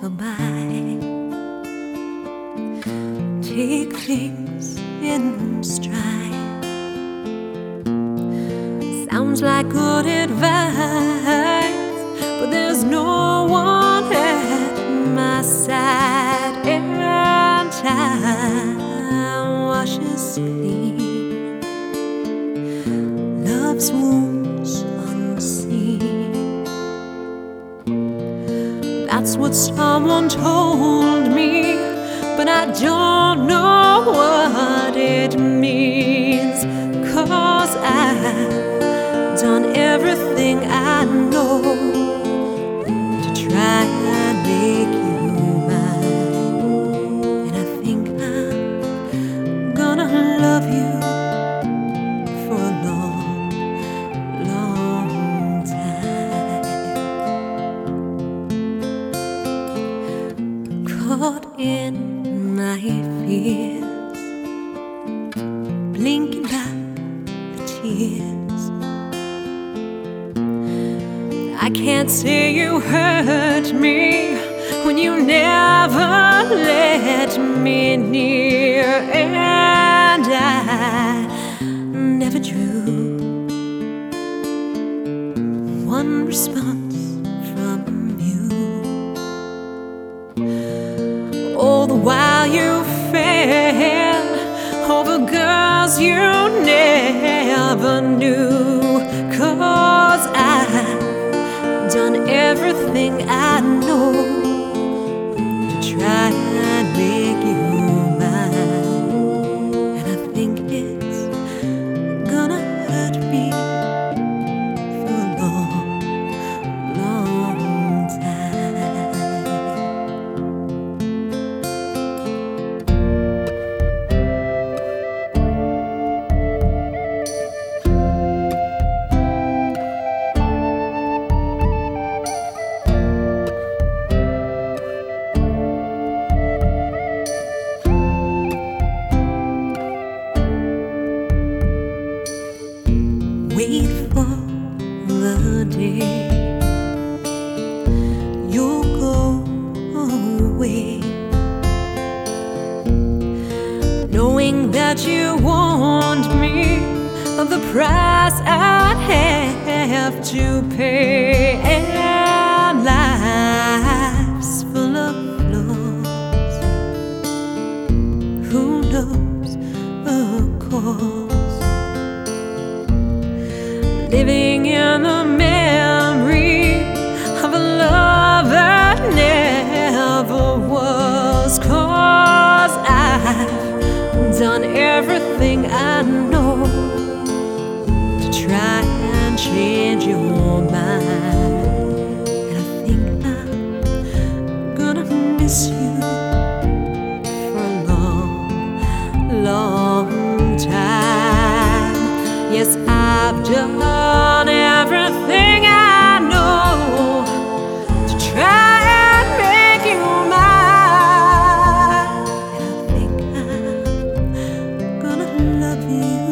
Goodbye. Take things in stride. Sounds like good advice, but there's no one at my side. And time washes clean. Love's wound. That's what someone told me, but I don't know what it means. Cause I've done everything I know to try my fears, blinking back the tears. I can't say you hurt me when you never let me near, and I never drew one response over girls you never knew, cause I've done everything I know. To try Wait for the day. You'll go away, knowing that you warned me. Of the price I'd have to pay, and life's full of flaws. Who knows, of course living in the memory of a love that never was. Cause I've done everything I know to try and change your mind. And I think I'm gonna miss you for a long, long time. Yes, I've done mine.